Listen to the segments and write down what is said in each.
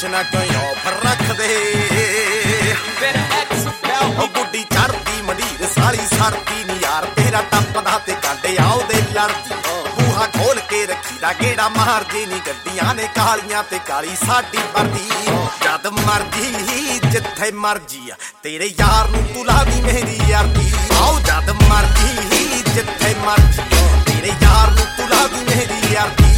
ਕੰਡੀਸ਼ਨਾਂ ਕਿਉਂ ਆਫਰ ਰੱਖਦੇ? ਉਹ ਗੁੱਡੀ ਚੜਦੀ ਮੰਡੀਰ ਸਾਲੀ ਸਰਦੀ ਨੀ ਯਾਰ। ਤੇਰਾ ਟੱਪਦਾ ਤੇ ਕਾਂਡੇ ਆਉਦੇ ਲੜਦੀ ਬੂਹਾ ਖੋਲ ਕੇ ਰੱਖੀ ਦਾ ਗੇੜਾ ਮਾਰਦੀ ਨੀ। ਗੱਡੀਆਂ ਨੇ ਕਾਲੀਆਂ ਤੇ ਕਾਲੀ ਸਾਡੀ ਵਰਦੀ। ਜਦ ਮਰਜ਼ੀ ਜਿੱਥੇ ਮਰਜ਼ੀ ਆ ਤੇਰੇ ਯਾਰ ਨੂੰ ਤੂੰ ਲਾਵੀ ਮੇਰੀ ਯਾਰਦੀ ਆਓ ਜਦ ਮਰਜ਼ੀ ਜਿੱਥੇ ਮਰਜ਼ੀ ਤੇਰੇ ਯਾਰ ਨੂੰ ਤੂੰ ਲਾਵੀ ਮੇਰੀ ਯਾਰਦੀ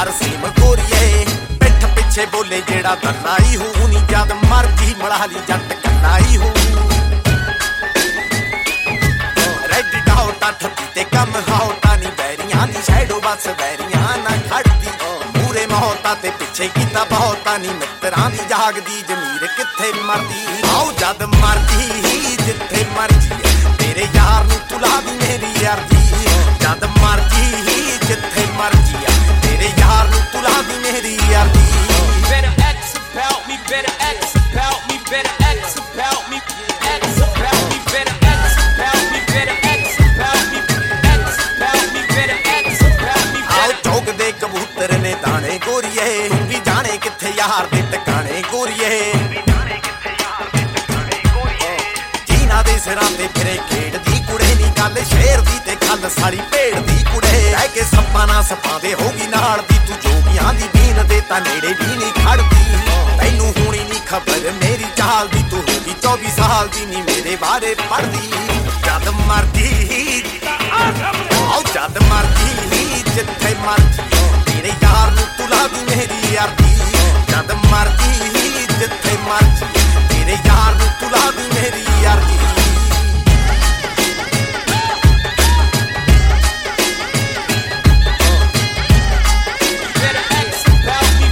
ਤੇ ਕਾਰ ਸੀਮ ਗੋਰੀਏ। ਪਿੱਠ ਪਿੱਛੇ ਬੋਲੇ ਜਿਹੜਾ ਦੰਨਾਈ ਹੂ ਨੀ ਜਦ ਮਰਜ਼ੀ ਮੜਾ ਜੱਟ ਕੰਨਾਈ ਹੂ ਰੈਡੀ ਡਾਉ ਟੱਠ ਤੇ ਕੰਮ ਹਾਉਟਾ ਨੀ, ਬੈਰੀਆਂ ਦੀ ਸ਼ੈਡੋ ਬਸ ਬੈਰੀਆਂ ਨਾ ਖੜਦੀ। ਮੂਰੇ ਮਹੌਤਾ ਤੇ ਪਿੱਛੇ ਕੀਤਾ ਬਹੁਤਾ ਨੀ, ਮਿੱਤਰਾਂ ਦੀ ਜਾਗਦੀ, ਜ਼ਮੀਰ ਕਿੱਥੇ ਮਰਦੀ? ਆਓ ਜਦ ਮਰਦੀ ਜਿੱਥੇ ਮਰਜ਼ੀ ਤੇਰੇ ਯਾਰ ਨੂੰ ਤੁਲਾ ਵੀ ਮੇਰੀ ਯਾਰਦੀ ਜਦ ਮਰ ਗੋਰੀਏ ਵੀ ਜਾਣੇ ਕਿੱਥੇ ਯਾਰ ਦੇ ਟਿਕਾਣੇ ਗੋਰੀਏ ਜੀਨਾ ਦੇ ਸਿਰਾਂ ਤੇ ਫਿਰੇ ਖੇਡਦੀ ਕੁੜੇ ਨੀ ਗੱਲ, ਸ਼ੇਰ ਦੀ ਤੇ ਗੱਲ ਸਾਰੀ ਭੇਡ ਦੀ ਕੁੜੇ। ਲੈ ਕੇ ਸੱਪਾਂ ਨਾਲ ਸੱਪਾਂ ਦੇ ਹੋਗੀ ਨਾਲ ਦੀ, ਤੂੰ ਜੋਗੀਆਂ ਦੀ ਬੀਨ ਦੇ ਤਾਂ ਨੇੜੇ ਵੀ ਨਹੀਂ ਖੜਦੀ। ਤੈਨੂੰ ਹੁਣੀ ਨਹੀਂ ਖਬਰ ਮੇਰੀ ਚਾਲ ਦੀ, ਤੂੰ ਹੋਗੀ 24 ਸਾਲ ਦੀ ਨਹੀਂ ਮੇਰੇ ਬਾਰੇ ਪੜਦੀ ਜਦ ਮਰਦੀ ਆਓ ਜਦ ਮਰਦੀ ਜਿੱਥੇ ਮਰਜ਼ੀ ਯਾਰ ਨੂੰ ਤੂੰ ਲਾ ਦੀ ਮੇਰੀ ਯਾਰਦੀ ਜਦ ਮਰਦੀ ਜਿੱਥੇ ਮਰਜ਼ੀ ਤੇਰੇ ਯਾਰ ਨੂੰ ਤੂੰ ਲਾ ਦੀ ਮੇਰੀ ਯਾਰਦੀ Better ask about me,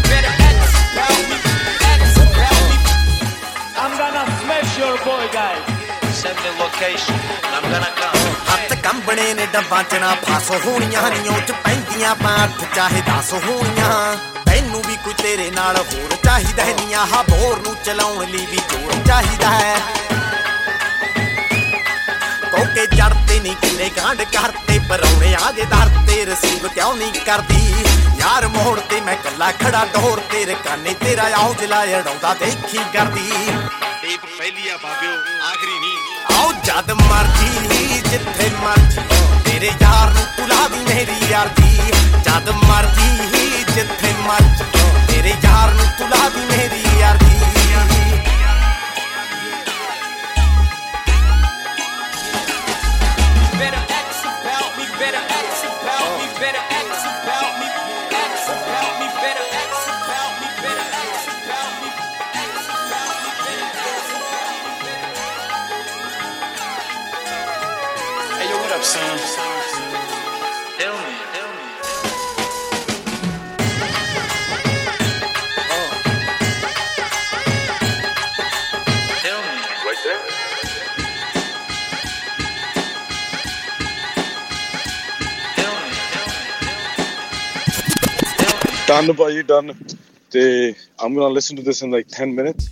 ਹੱਥ ਕੰਬਣੇ ਨੇ ਡੱਬਾਂ ਚ ਫਸ ਹੋਣੀਆਂ ਨੀ ਉਹ ਪੈਂਦੀਆਂ ਪਾਠ, ਚਾਹੇ ਦਸ ਹੋਣੀਆਂ। ਤੈਨੂੰ ਵੀ ਕੋਈ ਤੇਰੇ ਨਾਲ ਹੋਰ ਚਾਹੀਦਾ ਹੈ ਆਹ ਬੋਰ ਨੂੰ ਚਲਾਉਣ ਲਈ ਵੀ ਜੋਰ ਚਾਹੀਦਾ ਹੈ। ਕੋਕੇ ਚੜਤੇ ਨਹੀਂ ਕਿੰਨੇ ਕਾਂਡ ਕਰਤੇ ਪਰੌਣੇ ਆ ਜੇ ਦਰ ਤੇ ਰਸੀਬ ਕਿਉਂ ਨਹੀਂ ਕਰਦੀ? ਯਾਰ ਮੋੜ ਤੇ ਮੈਂ ਕੱਲਾ ਖੜਾ ਡੋਰ ਤੇਰੇ ਕਾਨੇ ਤੇਰਾ ਆਉ ਜਲਾ ਅੜਾਉਂਦਾ, ਦੇਖੀ ਕਰਦੀ। ਟੇਪ ਪਹਿਲੀ ਆ ਬਾਬਿਓ, ਆਖਰੀ ਨਹੀਂ ਆਓ ਜਦ ਮਰਜ਼ੀ, ਜਿੱਥੇ ਮਰਜ਼ੀ ਤੇਰੇ ਯਾਰ ਨੂੰ ਤੂੰ ਲਾ ਦੀ ਮੇਰੀ ਯਾਰਦੀ ਜਦ ਮਰਜ਼ੀ, ਜਿੱਥੇ ਮਰਜ਼ੀ ਤੇਰੇ ਯਾਰ ਨੂੰ ਤੂੰ ਲਾ ਦੀ ਮੇਰੀ ਯਾਰਦੀ Better up, son. Tell me. Tell me. Oh. Tell me. Right there. Tell me. Tell me. Done, but done. They, I'm gonna listen to this in like 10 minutes.